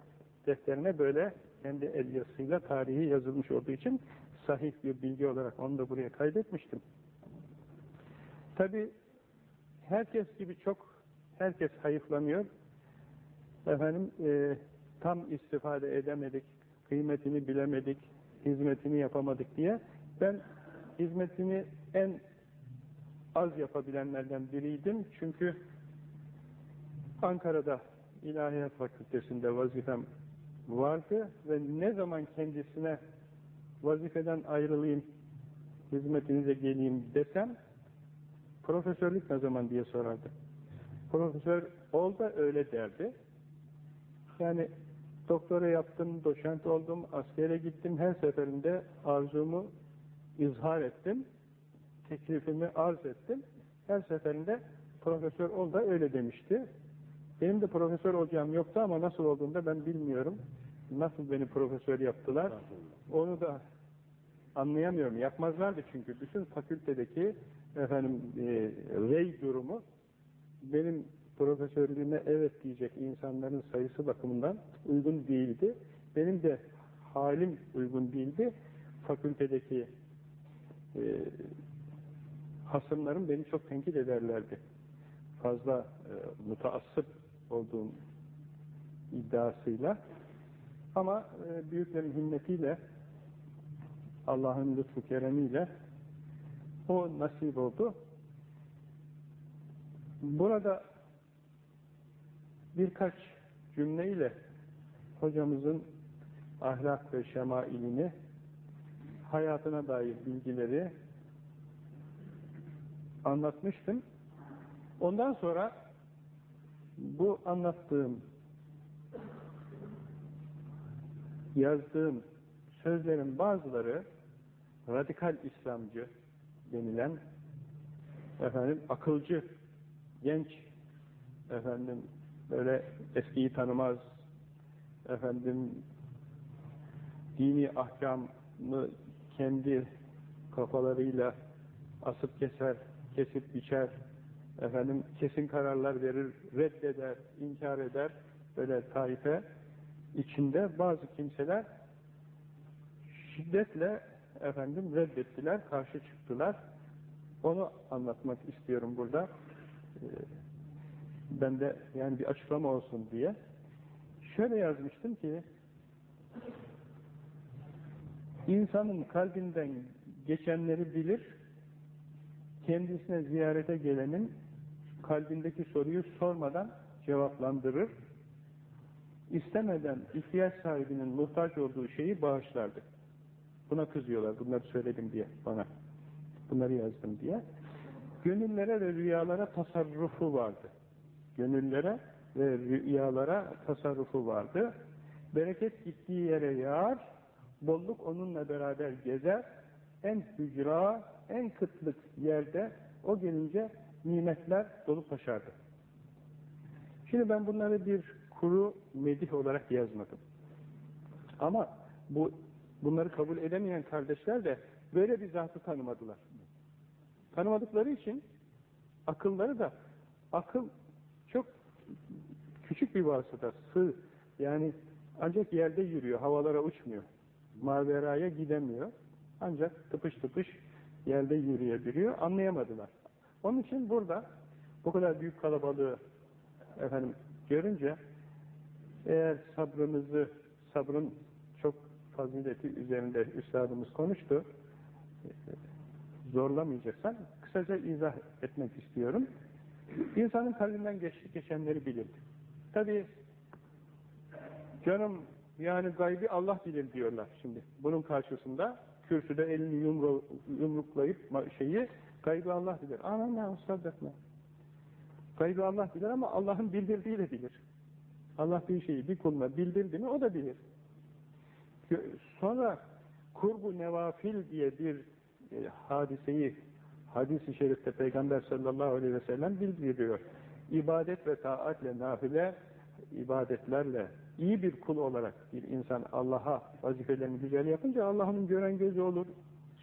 defterine böyle kendi el yazısıyla tarihi yazılmış olduğu için sahih bir bilgi olarak onu da buraya kaydetmiştim. Tabi herkes gibi çok herkes hayıflanıyor. Efendim e, tam istifade edemedik, kıymetini bilemedik, hizmetini yapamadık diye ben hizmetini en az yapabilenlerden biriydim. Çünkü Ankara'da İlahiyat Fakültesinde vazifem vardı ve ne zaman kendisine vazifeden ayrılayım, hizmetinize geleyim desem profesörlük ne zaman diye sorardı. Profesör ol da öyle derdi. Yani doktora yaptım, doçent oldum, askere gittim, her seferinde arzumu izhar ettim, teklifimi arz ettim. Her seferinde profesör ol da öyle demişti. Benim de profesör olacağım yoktu ama nasıl olduğunu da ben bilmiyorum. Nasıl beni profesör yaptılar, onu da anlayamıyorum. Yapmazlardı çünkü. Bütün fakültedeki efendim e, rey durumu benim profesörlüğüme evet diyecek insanların sayısı bakımından uygun değildi. Benim de halim uygun değildi. Fakültedeki e, hasımlarım beni çok tenkit ederlerdi. Fazla e, mutaassıp olduğum iddiasıyla. Ama e, büyüklerin himmetiyle Allah'ın lütfu keremiyle o nasip oldu. Burada birkaç cümleyle hocamızın ahlak ve şemailini, hayatına dair bilgileri anlatmıştım. Ondan sonra bu anlattığım, yazdığım sözlerin bazıları radikal İslamcı denilen efendim akılcı, genç efendim böyle eskiyi tanımaz efendim dini ahkamı kendi kafalarıyla asıp keser, kesip biçer, efendim kesin kararlar verir, reddeder, inkar eder böyle taife içinde bazı kimseler şiddetle efendim reddettiler, karşı çıktılar. Onu anlatmak istiyorum burada. Ee, ben de yani bir açıklama olsun diye. Şöyle yazmıştım ki insanın kalbinden geçenleri bilir, kendisine ziyarete gelenin kalbindeki soruyu sormadan cevaplandırır, istemeden ihtiyaç sahibinin muhtaç olduğu şeyi bağışlardı. Buna kızıyorlar, bunları söyledim diye bana. Bunları yazdım diye. Gönüllere ve rüyalara tasarrufu vardı. Gönüllere ve rüyalara tasarrufu vardı. Bereket gittiği yere yağar, bolluk onunla beraber gezer, en hücra, en kıtlık yerde o gelince nimetler dolup taşardı. Şimdi ben bunları bir kuru medih olarak yazmadım. Ama bu bunları kabul edemeyen kardeşler de böyle bir zatı tanımadılar. Tanımadıkları için akılları da akıl çok küçük bir vasıta, sığ. Yani ancak yerde yürüyor, havalara uçmuyor. Maveraya gidemiyor. Ancak tıpış tıpış yerde yürüyebiliyor. Anlayamadılar. Onun için burada bu kadar büyük kalabalığı efendim görünce eğer sabrımızı, sabrın çok fazileti üzerinde üstadımız konuştu, zorlamayacaksan kısaca izah etmek istiyorum. İnsanın kalbinden geç, geçenleri bilir. Tabi canım yani gaybi Allah bilir diyorlar şimdi. Bunun karşısında kürsüde elini yumru, yumruklayıp şeyi Gaybı Allah bilir. Amenna ustadetme. Gaybı Allah bilir ama Allah'ın bildirdiğiyle bilir. Allah bir şeyi bir kuluna bildirdi mi o da bilir. Sonra kurbu nevafil diye bir e, hadiseyi hadis-i şerifte Peygamber sallallahu aleyhi ve sellem bildiriyor. İbadet ve taatle, nafile ibadetlerle iyi bir kul olarak bir insan Allah'a vazifelerini güzel yapınca Allah'ın gören gözü olur,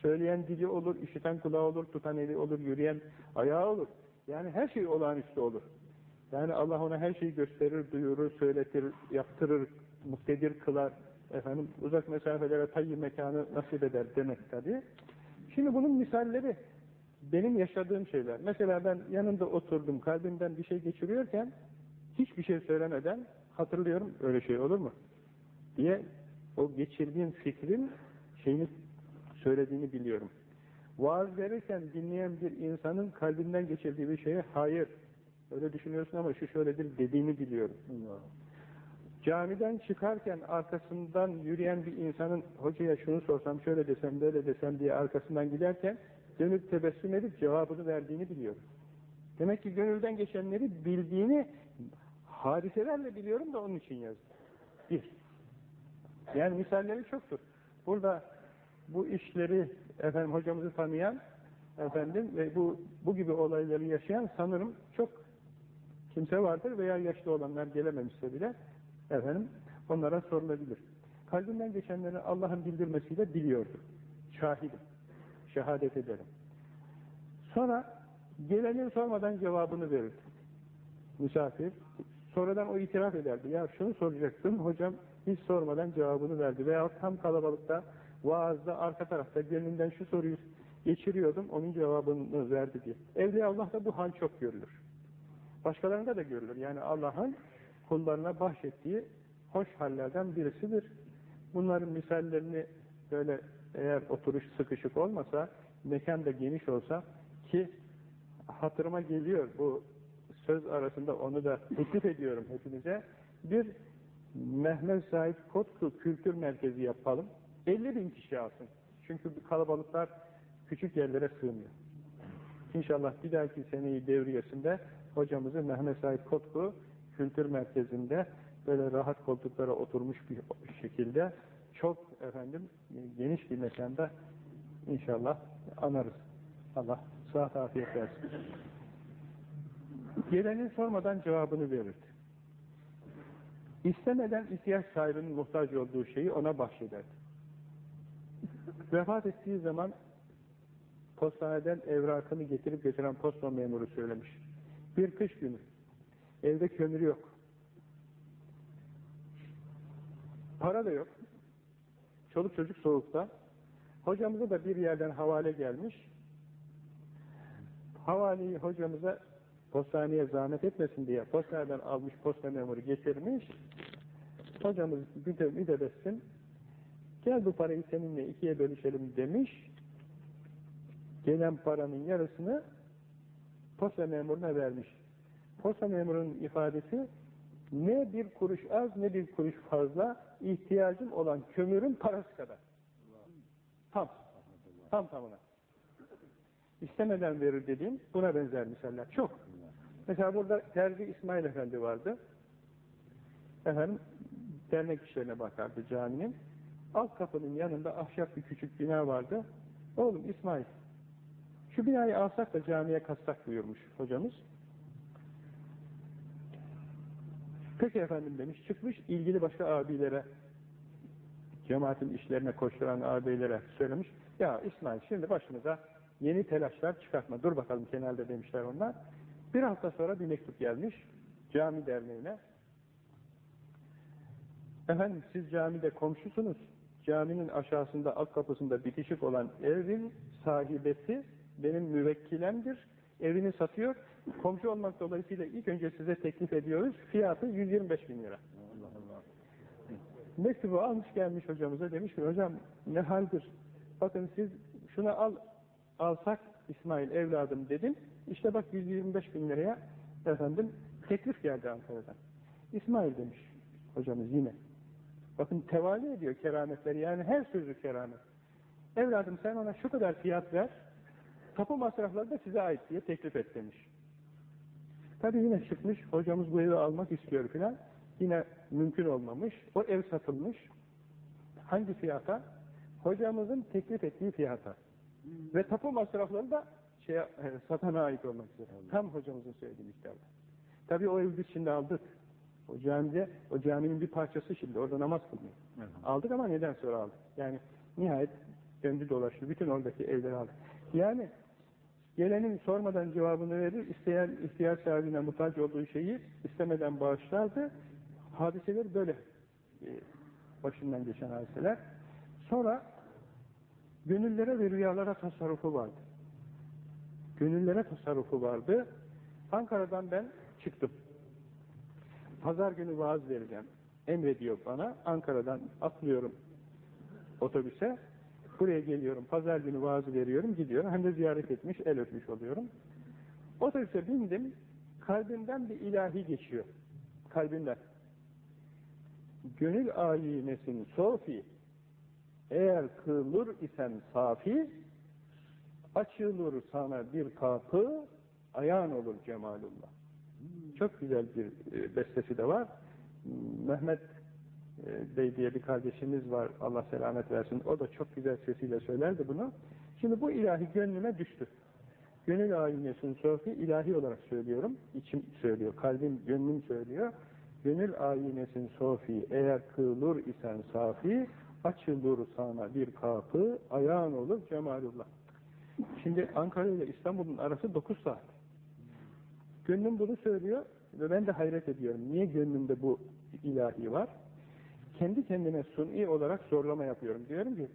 söyleyen dili olur, işiten kulağı olur, tutan eli olur, yürüyen ayağı olur. Yani her şey olağanüstü olur. Yani Allah ona her şeyi gösterir, duyurur, söyletir, yaptırır, muktedir kılar. Efendim uzak mesafelere tayyi mekanı nasip eder demek tabii. Şimdi bunun misalleri benim yaşadığım şeyler. Mesela ben yanında oturdum, kalbimden bir şey geçiriyorken hiçbir şey söylemeden hatırlıyorum, öyle şey olur mu? diye o geçirdiğim fikrin şeyini söylediğini biliyorum. Vaaz verirken dinleyen bir insanın kalbinden geçirdiği bir şeye hayır, öyle düşünüyorsun ama şu şöyledir dediğini biliyorum. Camiden çıkarken arkasından yürüyen bir insanın hocaya şunu sorsam, şöyle desem, böyle desem diye arkasından giderken dönüp tebessüm edip cevabını verdiğini biliyorum. Demek ki gönülden geçenleri bildiğini hadiselerle biliyorum da onun için yazdım. Bir. Yani misalleri çoktur. Burada bu işleri efendim hocamızı tanıyan efendim ve bu bu gibi olayları yaşayan sanırım çok kimse vardır veya yaşlı olanlar gelememişse bile efendim onlara sorulabilir. Kalbinden geçenleri Allah'ın bildirmesiyle biliyordu. Şahidim. Şehadet ederim. Sonra gelenin sormadan cevabını verirdi. Misafir. Sonradan o itiraf ederdi. Ya şunu soracaktım, hocam hiç sormadan cevabını verdi. Veya tam kalabalıkta, vaazda, arka tarafta gönlünden şu soruyu geçiriyordum, onun cevabını verdi diye. Evliya Allah'ta bu hal çok görülür. Başkalarında da görülür. Yani Allah'ın kullarına bahşettiği hoş hallerden birisidir. Bunların misallerini böyle eğer oturuş sıkışık olmasa, mekan da geniş olsa ki hatırıma geliyor bu söz arasında onu da teklif ediyorum hepinize. Bir Mehmet Said Kotku Kültür Merkezi yapalım. 50 bin kişi alsın. Çünkü kalabalıklar küçük yerlere sığmıyor. İnşallah bir dahaki seneyi devriyesinde hocamızı Mehmet Said Kotku Kültür Merkezi'nde böyle rahat koltuklara oturmuş bir şekilde çok efendim geniş bir mekanda inşallah anarız. Allah sıhhat afiyet versin. Gelenin sormadan cevabını verirdi. İstemeden ihtiyaç sahibinin muhtaç olduğu şeyi ona bahşederdi. Vefat ettiği zaman postaneden evrakını getirip götüren posta memuru söylemiş. Bir kış günü. Evde kömür yok. Para da yok. Çoluk çocuk soğukta. Hocamıza da bir yerden havale gelmiş. Havaleyi hocamıza postaneye zahmet etmesin diye postaneden almış posta memuru getirmiş. Hocamız müdebessin gel bu parayı seninle ikiye bölüşelim demiş. Gelen paranın yarısını posta memuruna vermiş. Posta memurunun ifadesi ne bir kuruş az ne bir kuruş fazla ihtiyacım olan kömürün parası kadar. Tam. Tam tamına. İstemeden verir dediğim buna benzer misaller. Çok. Mesela burada Terzi İsmail Efendi vardı. Efendim dernek işlerine bakardı caminin. Alt kapının yanında ahşap bir küçük bina vardı. Oğlum İsmail şu binayı alsak da camiye katsak buyurmuş hocamız. Peki efendim demiş. Çıkmış ilgili başka abilere cemaatin işlerine koşturan abilere söylemiş. Ya İsmail şimdi başımıza yeni telaşlar çıkartma. Dur bakalım kenarda demişler onlar. Bir hafta sonra bir mektup gelmiş cami derneğine. Efendim siz camide komşusunuz. Caminin aşağısında alt kapısında bitişik olan evin sahibesi benim müvekkilemdir. Evini satıyor. Komşu olmak dolayısıyla ilk önce size teklif ediyoruz. Fiyatı 125 bin lira. Allah. Mektubu almış gelmiş hocamıza demiş ki hocam ne haldir? Bakın siz şuna al alsak İsmail evladım dedim. İşte bak 125 bin liraya efendim teklif geldi Ankara'dan. İsmail demiş hocamız yine. Bakın tevali ediyor kerametleri yani her sözü keramet. Evladım sen ona şu kadar fiyat ver tapu masrafları da size ait diye teklif et demiş. Tabi yine çıkmış, hocamız bu evi almak istiyor filan. Yine mümkün olmamış. O ev satılmış. Hangi fiyata? Hocamızın teklif ettiği fiyata. Ve tapu masrafları da şey, satana ait olmak üzere. Tam hocamızın söylediği miktarda. Tabi o evi biz şimdi aldık. O camide, o caminin bir parçası şimdi. Orada namaz kılmıyor. Aldık ama neden sonra aldık? Yani nihayet döndü dolaştı. Bütün oradaki evleri aldık. Yani gelenin sormadan cevabını verir, isteyen ihtiyaç sahibine muhtaç olduğu şeyi istemeden bağışlardı. Hadiseler böyle e, başından geçen hadiseler. Sonra gönüllere ve rüyalara tasarrufu vardı. Gönüllere tasarrufu vardı. Ankara'dan ben çıktım. Pazar günü vaaz vereceğim. Emrediyor bana. Ankara'dan atlıyorum otobüse. Buraya geliyorum. Pazar günü vaazı veriyorum. Gidiyorum. Hem de ziyaret etmiş, el öpmüş oluyorum. Otobüse bindim. Kalbimden bir ilahi geçiyor. Kalbimden. Gönül ayinesin sofi eğer kılır isen safi açılır sana bir kapı ayağın olur cemalullah. Çok güzel bir e, bestesi de var. Mehmet e, Bey diye bir kardeşimiz var. Allah selamet versin. O da çok güzel sesiyle söylerdi bunu. Şimdi bu ilahi gönlüme düştü. Gönül ayinesin sofi ilahi olarak söylüyorum. İçim söylüyor. Kalbim, gönlüm söylüyor. Gönül ayinesin sofi eğer kılır isen safi açılır sana bir kapı ayağın olur cemalullah. Şimdi Ankara ile İstanbul'un arası 9 saat. Gönlüm bunu söylüyor ve ben de hayret ediyorum. Niye gönlümde bu ilahi var? Kendi kendime suni olarak zorlama yapıyorum. Diyorum ki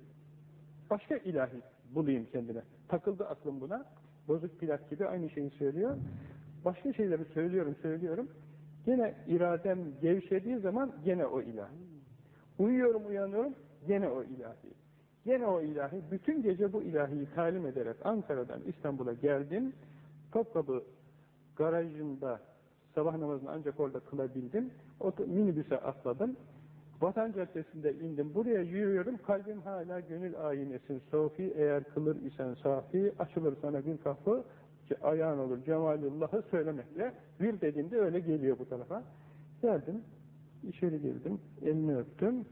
başka ilahi bulayım kendine. Takıldı aklım buna. Bozuk plak gibi aynı şeyi söylüyor. Başka şeyleri söylüyorum, söylüyorum. Gene iradem gevşediği zaman gene o ilahi. Uyuyorum, uyanıyorum, gene o ilahi. Gene o ilahi. Bütün gece bu ilahiyi talim ederek Ankara'dan İstanbul'a geldim. Topkapı garajında sabah namazını ancak orada kılabildim. O minibüse atladım. Vatan Caddesi'nde indim. Buraya yürüyorum. Kalbim hala gönül ayinesin. Sofi eğer kılır isen safi açılır sana bir kapı ayağın olur cemalullah'ı söylemekle bir dediğimde öyle geliyor bu tarafa. Geldim. içeri girdim. Elini öptüm.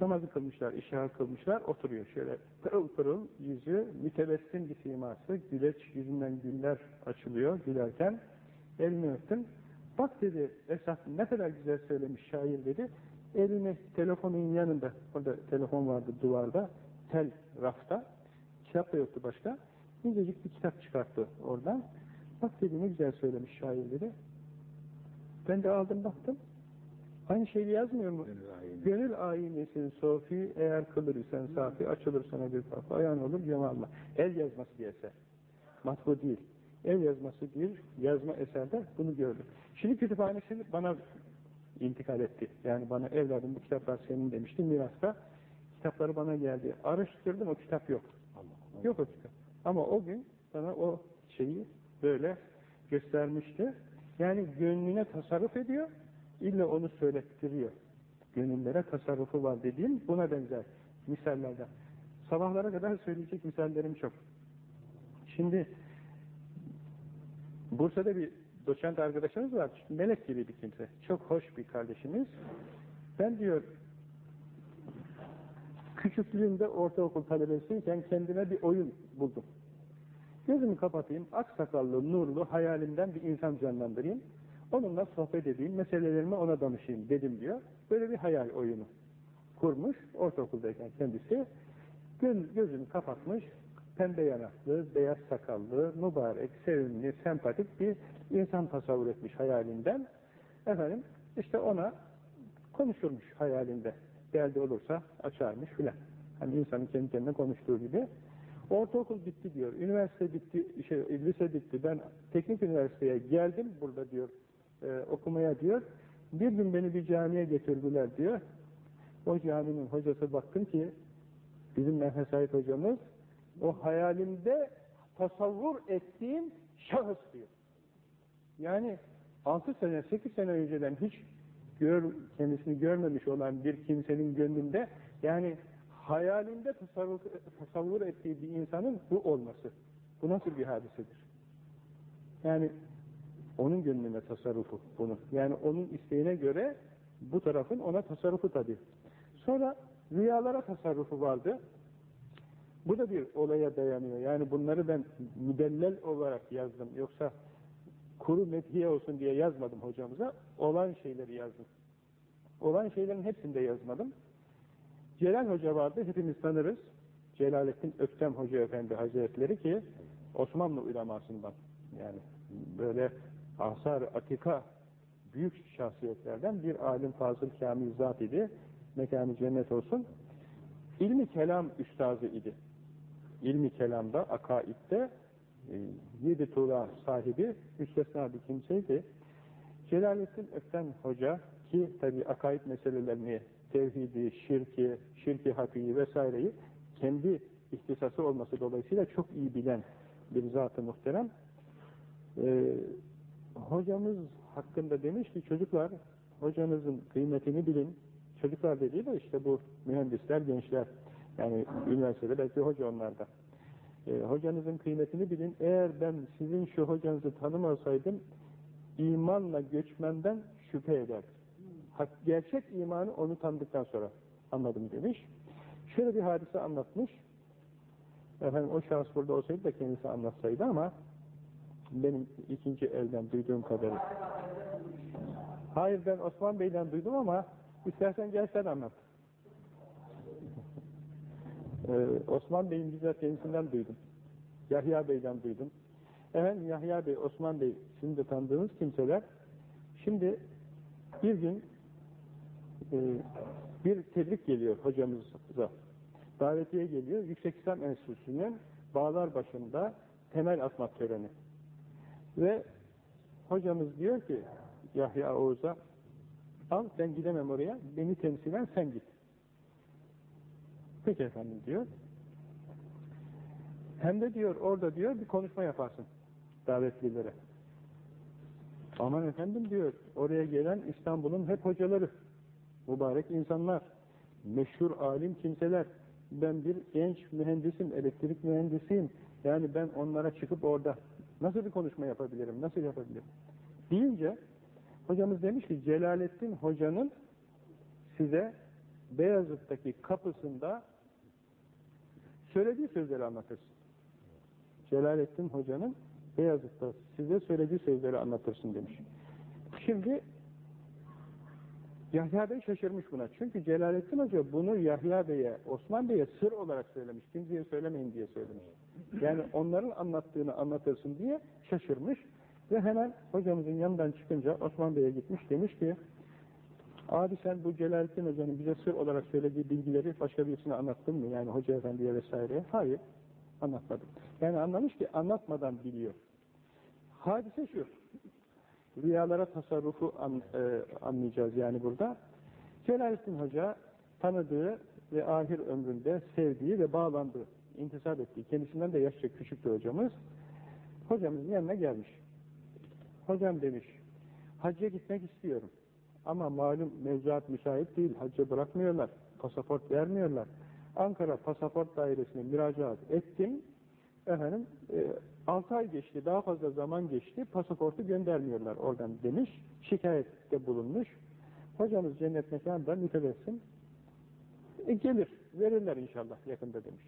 Namazı kılmışlar, işaret kılmışlar, oturuyor şöyle pırıl pırıl yüzü, mütebessim bir siması, güleç yüzünden güller açılıyor gülerken. Elini öptüm. Bak dedi, esas ne kadar güzel söylemiş şair dedi. Elini telefonun yanında, orada telefon vardı duvarda, tel rafta, kitap da yoktu başka. İncecik bir kitap çıkarttı oradan. Bak dedi ne güzel söylemiş şair dedi. Ben de aldım baktım. Aynı şeyi yazmıyor mu? Gönül ayinesin sofi, eğer kılır isen safi, açılır sana bir kapı, ayağın olur cemallah. El yazması bir eser. Matbu değil. El yazması bir yazma eserde bunu gördüm. Şimdi kütüphanesini bana intikal etti. Yani bana evladım bu kitaplar senin demişti mirasta. Kitapları bana geldi. Araştırdım o kitap yok. Yok o kitap. Ama o gün bana o şeyi böyle göstermişti. Yani gönlüne tasarruf ediyor, illa onu söylettiriyor. Gönüllere tasarrufu var dediğim buna benzer misallerden. Sabahlara kadar söyleyecek misallerim çok. Şimdi Bursa'da bir doçent arkadaşımız var. Melek gibi bir kimse. Çok hoş bir kardeşimiz. Ben diyor küçüklüğümde ortaokul talebesiyken kendime bir oyun buldum. Gözümü kapatayım, aksakallı, nurlu, hayalimden bir insan canlandırayım. Onunla sohbet edeyim, meselelerimi ona danışayım dedim diyor. Böyle bir hayal oyunu kurmuş, ortaokuldayken kendisi. Göz, gözünü kapatmış, pembe yanaklı, beyaz sakallı, mübarek, sevimli, sempatik bir insan tasavvur etmiş hayalinden. Efendim, işte ona konuşurmuş hayalinde. Derdi olursa açarmış filan. Hani insanın kendi kendine konuştuğu gibi. Ortaokul bitti diyor, üniversite bitti, şey, lise bitti. Ben teknik üniversiteye geldim burada diyor, e, okumaya diyor. Bir gün beni bir camiye getirdiler diyor. O caminin hocası baktım ki bizim Mehmet Said hocamız o hayalimde tasavvur ettiğim şahıs diyor. Yani 6 sene, 8 sene önceden hiç gör, kendisini görmemiş olan bir kimsenin gönlünde yani hayalinde tasavvur, tasavvur ettiği bir insanın bu olması. Bu nasıl bir hadisedir? Yani onun gönlüne tasarrufu bunu. Yani onun isteğine göre bu tarafın ona tasarrufu tabii. Sonra rüyalara tasarrufu vardı. Bu da bir olaya dayanıyor. Yani bunları ben müdellel olarak yazdım. Yoksa kuru methiye olsun diye yazmadım hocamıza. Olan şeyleri yazdım. Olan şeylerin hepsini de yazmadım. Celal Hoca vardı, hepimiz tanırız. Celalettin Öktem Hoca Efendi Hazretleri ki Osmanlı ulemasından yani böyle asar atika büyük şahsiyetlerden bir alim fazıl kamil zat idi. Mekanı cennet olsun. İlmi kelam üstazı idi. İlmi kelamda, akaidde e, yedi tuğla sahibi müstesna bir kimseydi. Celalettin Öktem Hoca ki tabi akaid meselelerini, tevhidi, şirki, şirki hakiyi vesaireyi kendi ihtisası olması dolayısıyla çok iyi bilen bir zat-ı muhterem. Ee, hocamız hakkında demiş ki çocuklar hocanızın kıymetini bilin. Çocuklar dediği de işte bu mühendisler, gençler. Yani üniversitede belki hoca onlarda. Ee, hocanızın kıymetini bilin. Eğer ben sizin şu hocanızı tanımasaydım imanla göçmenden şüphe ederdim. Hak, gerçek imanı onu tanıdıktan sonra anladım demiş. Şöyle bir hadise anlatmış. Efendim o şahıs burada olsaydı da kendisi anlatsaydı ama benim ikinci elden duyduğum kadarıyla. Hayır ben Osman Bey'den duydum ama istersen gel sen anlat. Ee, Osman Bey'in bizzat kendisinden duydum. Yahya Bey'den duydum. Efendim Yahya Bey, Osman Bey sizin de tanıdığınız kimseler. Şimdi bir gün e, bir tebrik geliyor hocamıza. Davetiye geliyor. Yüksek İslam Enstitüsü'nün bağlar başında temel atmak töreni. Ve hocamız diyor ki Yahya Oğuz'a al ben gidemem oraya beni temsilen sen git. Peki efendim diyor. Hem de diyor orada diyor bir konuşma yaparsın davetlilere. Aman efendim diyor oraya gelen İstanbul'un hep hocaları mübarek insanlar meşhur alim kimseler ben bir genç mühendisim, elektrik mühendisiyim yani ben onlara çıkıp orada nasıl bir konuşma yapabilirim, nasıl yapabilirim deyince hocamız demiş ki Celalettin hocanın size Beyazıt'taki kapısında söylediği sözleri anlatırsın. Celalettin hocanın Beyazıt'ta size söylediği sözleri anlatırsın demiş. Şimdi Yahya Bey şaşırmış buna. Çünkü Celalettin Hoca bunu Yahya Bey'e, Osman Bey'e sır olarak söylemiş. Kimseye söylemeyin diye söylemiş. Yani onların anlattığını anlatırsın diye şaşırmış. Ve hemen hocamızın yanından çıkınca Osman Bey'e gitmiş. Demiş ki abi sen bu Celalettin Hoca'nın bize sır olarak söylediği bilgileri başka birisine anlattın mı? Yani Hoca Efendi'ye vesaire. Hayır. Anlatmadım. Yani anlamış ki anlatmadan biliyor. Hadise şu. Rüyalara tasarrufu an, e, anlayacağız yani burada. Celalettin Hoca tanıdığı ve ahir ömründe sevdiği ve bağlandığı, intisap ettiği, kendisinden de yaşça küçüktü hocamız. Hocamızın yanına gelmiş. Hocam demiş, hacca gitmek istiyorum. Ama malum mevzuat müsait değil, hacca bırakmıyorlar, pasaport vermiyorlar. Ankara Pasaport Dairesi'ne müracaat ettim. Efendim, e, 6 ay geçti, daha fazla zaman geçti, pasaportu göndermiyorlar oradan demiş, şikayette bulunmuş. Hocamız cennet mekanında mütebessim, e, gelir, verirler inşallah yakında demiş.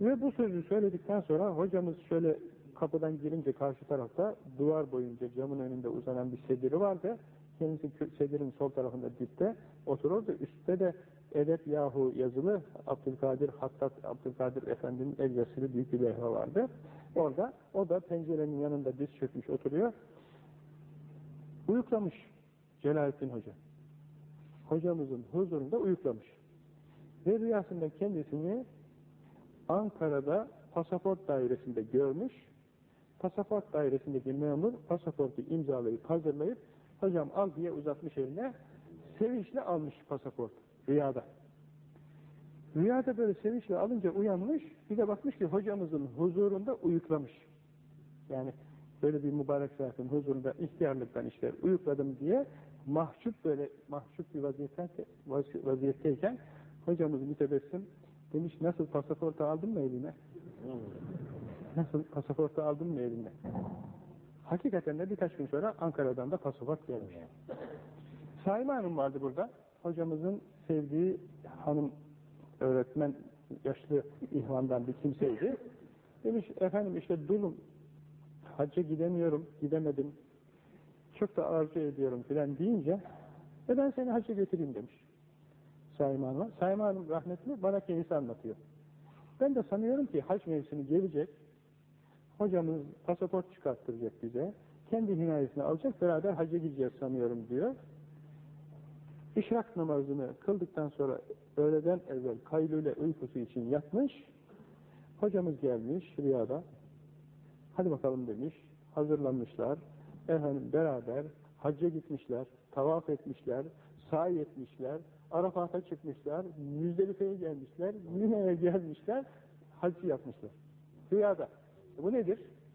Ve bu sözü söyledikten sonra hocamız şöyle kapıdan girince karşı tarafta duvar boyunca camın önünde uzanan bir sediri vardı. Kendisi sedirin sol tarafında dipte otururdu. Üstte de Edep Yahu yazılı Abdülkadir Hattat Abdülkadir Efendi'nin el yazılı büyük bir levha vardı. Orada o da pencerenin yanında diz çökmüş oturuyor. Uyuklamış Celalettin Hoca. Hocamızın huzurunda uyuklamış. Ve rüyasında kendisini Ankara'da pasaport dairesinde görmüş. Pasaport dairesindeki memur pasaportu imzalayıp hazırlayıp hocam al diye uzatmış eline sevinçle almış pasaport rüyada. Rüyada böyle sevinçle alınca uyanmış bir de bakmış ki hocamızın huzurunda uyuklamış. Yani böyle bir mübarek zatın huzurunda ihtiyarlıktan işte uyukladım diye mahcup böyle mahcup bir vaziyetten, vaziyetteyken Hocamız mütebessim demiş nasıl pasaportu aldın mı eline? Nasıl pasaportu aldın mı eline? Hakikaten de birkaç gün sonra Ankara'dan da pasaport gelmiş. Saime Hanım vardı burada. Hocamızın sevdiği hanım öğretmen yaşlı ihvandan bir kimseydi. Demiş efendim işte dulum. Hacca gidemiyorum, gidemedim. Çok da arzu ediyorum filan deyince e ben seni hacca götüreyim demiş. Saime Hanım'a. Saime Hanım rahmetli bana kendisi anlatıyor. Ben de sanıyorum ki hac mevsimi gelecek. Hocamız pasaport çıkarttıracak bize. Kendi himayesine alacak, beraber hacca gideceğiz sanıyorum diyor. İşrak namazını kıldıktan sonra öğleden evvel kaylule uykusu için yatmış. Hocamız gelmiş rüyada. Hadi bakalım demiş. Hazırlanmışlar. Efendim beraber hacca gitmişler. Tavaf etmişler. Sahi etmişler. Arafat'a çıkmışlar. Müzdelife'ye gelmişler. Mine'ye gelmişler. Hacı yapmışlar. Rüyada. Bu nedir?